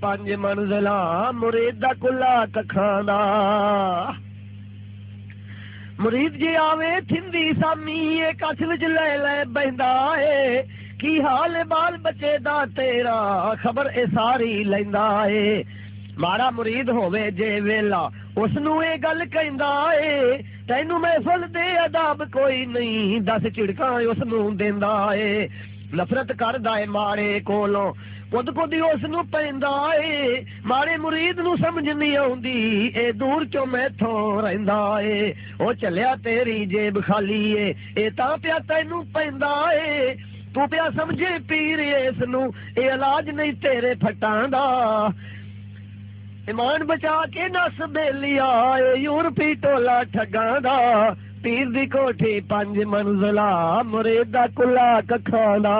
پانچ منزلہ، مرید دا کلا ککھاں مرید جی آوے تھندی سامی اے کچھ وچ لے لے بہندا اے۔ کی حال بال بچے دا تیرا؟ خبر اے ساری لیندا اے۔ مارا مرید ہووے جے ویلا اس نو اے گل کہندا اے۔ تینو محفل دے اداب کوئی نہیں، دس چڑکاں اس نو دیندا اے۔ ਦਿੰਦਾ ਏ ਨਫ਼ਰਤ ਕਰਦਾ ਏ ਮਾੜੇ ਕੋਲੋਂ ਕੁੱਦ ਕੁੱਦ ਉਸ ਨੂੰ ਪੈਂਦਾ ਏ ਮਾੜੇ ਮੁਰੀਦ ਨੂੰ ਸਮਝ ਨਹੀਂ ਆਉਂਦੀ ਇਹ ਦੂਰ ਚੋਂ ਮੈਥੋਂ ਰਹਿੰਦਾ ਏ ਉਹ ਚੱਲਿਆ ਤੇਰੀ ਜੇਬ ਖਾਲੀ ਏ ਇਹ ਤਾਂ ਪਿਆ ਤੈਨੂੰ ਪੈਂਦਾ ਏ ਤੂੰ ਪਿਆ ਸਮਝੇ ਪੀਰ ਇਸ ਨੂੰ ਇਹ ਇਲਾਜ ਨਹੀਂ ਤੇਰੇ ਫਟਾਂ ਦਾ ਇਮਾਨ ਬਚਾ ਕੇ ਨਸ ਬੇਲੀਆ ਏ ਯੂਰਪੀ ਟੋਲਾ ਠੱਗਾਂ پیر دی کوٹھی پنج منزلہ مرید کلا ککھانا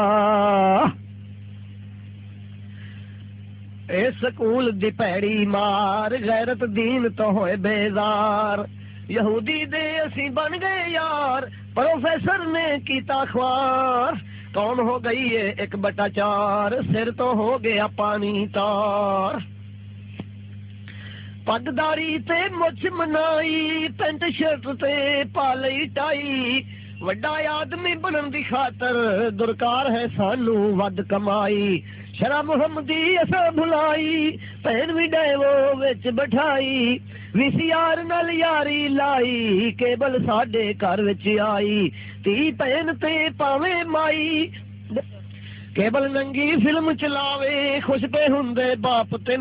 اے سکول دی پیڑی مار غیرت دین تو ہوئے بیزار یہودی دے اسی بن گئے یار پروفیسر نے کیتا خوار کون ہو گئی ہے ایک بٹا چار سر تو ہو گیا پانی تار ਪਾਣੀ ਤਾਰ ਪੱਗਦਾਰੀ ਤੇ ਮੁੱਛ ਮਨਾਈ ਪੈਂਟ ਸ਼ਰਟ ਤੇ ਪਾ ਲਈ ਟਾਈ ਵੱਡਾ ਆਦਮੀ ਬਣਨ ਦੀ ਖਾਤਰ ਦੁਰਕਾਰ ਹੈ ਸਾਨੂੰ ਵੱਧ ਕਮਾਈ ਸ਼ਰਾ ਮੁਹੰਮਦੀ ਅਸਾਂ ਭੁਲਾਈ ਭੈਣ ਵੀ ਡੈਵੋ ਵਿੱਚ ਬਿਠਾਈ ਵੀਸੀਆਰ ਨਾਲ ਯਾਰੀ ਲਾਈ ਕੇਬਲ ਸਾਡੇ ਘਰ ਵਿੱਚ ਆਈ ਤੀ ਭੈਣ ਤੇ ਪਾਵੇਂ ਮਾਈ ਕੇਬਲ ਨੰਗੀ ਫਿਲਮ ਚਲਾਵੇ ਖੁਸ਼ ਪੇ ਹੁੰਦੇ ਬਾਪ ਤੇ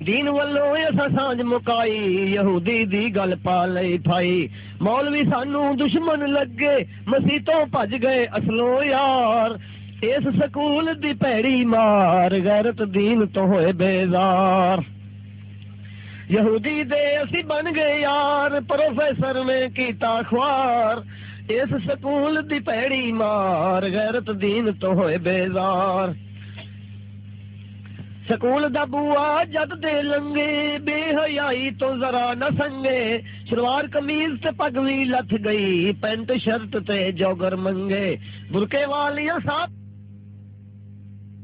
دین والوں اسا سانج مکائی یہودی دی گل پا لئی پھائی مولوی سانو دشمن لگے مسیتوں بھج گئے اصلوں یار اس سکول دی پیڑی مار غیرت دین تو ہوئے بیزار یہودی دے اسی بن گئے یار پروفیسر نے کیتا خوار اس سکول دی پیڑی مار غیرت دین تو ہوئے بیزار سکول دا بوا جد دے لنگے، بے حیائی تو ذرا نہ سنگے۔ شروار کمیز تے پگوی لتھ گئی، پینٹ شرٹ تے جوگر منگے۔ برکے والی ساتھ